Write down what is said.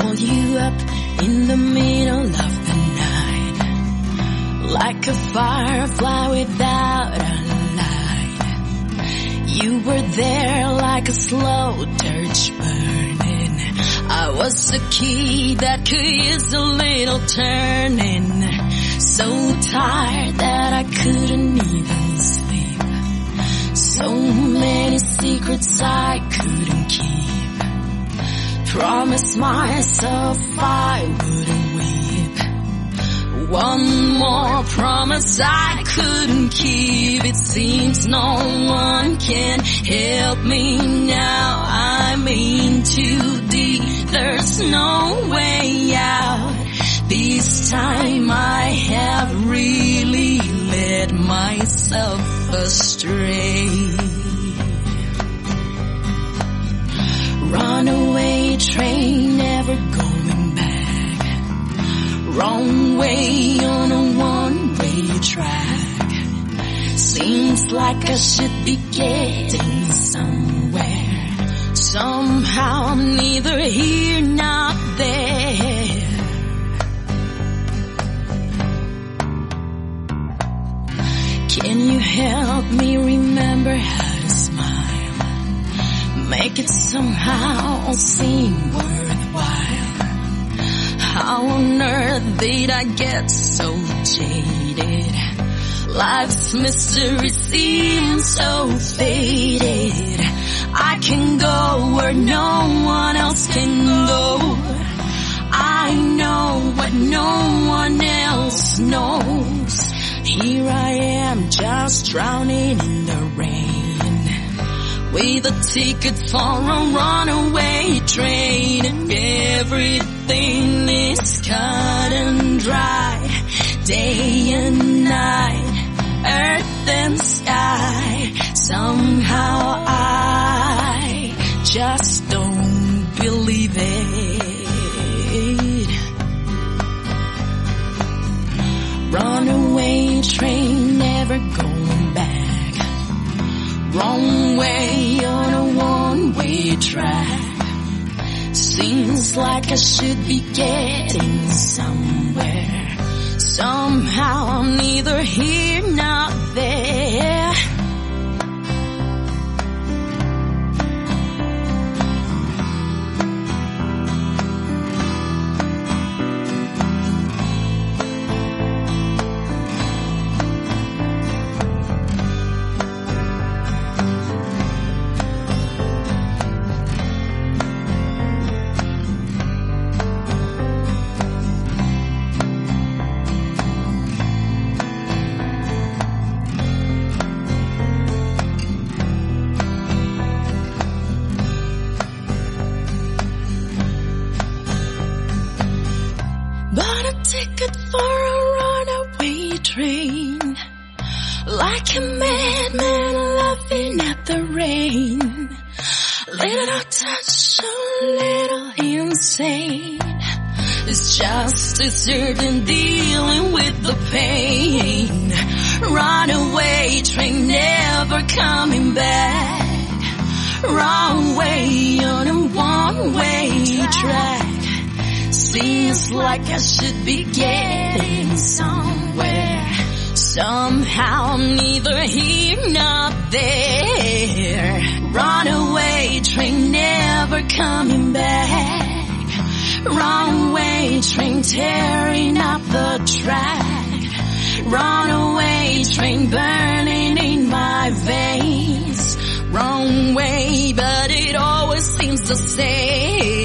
call you up in the middle of the night. Like a firefly without a light. You were there like a slow torch burning. I was a key that could use a little turning. So tired that I couldn't even sleep. So many secrets I couldn't keep. Promised myself I wouldn't weep. One more promise I couldn't keep. It seems no one can help me now. I'm in too deep. There's no way out. This time I have really led myself astray. Wrong way on a one-way track. Seems like I should be getting somewhere. Somehow I'm neither here nor there. Can you help me remember how to smile? Make it somehow seem worthwhile. How on earth did I get so jaded? Life's mystery seems so faded. I can go where no one else can go. I know what no one else knows. Here I am just drowning in the rain. With a ticket for a runaway train. And everything is cut and dry. Day and night. Earth and sky. Somehow I just don't believe it. Runaway train never going back. Wrong way one-way track. Seems like I should be getting somewhere. Somehow I'm neither here nor there. Like a madman laughing at the rain. Little touch, a little insane. It's just easier than dealing with the pain. Runaway train never coming back. Wrong way on a one-way track. Seems like I should be getting somewhere. Somehow neither here nor there. Runaway train never coming back. Wrong way train tearing up the track. Runaway train burning in my veins. Wrong way, but it always seems the same.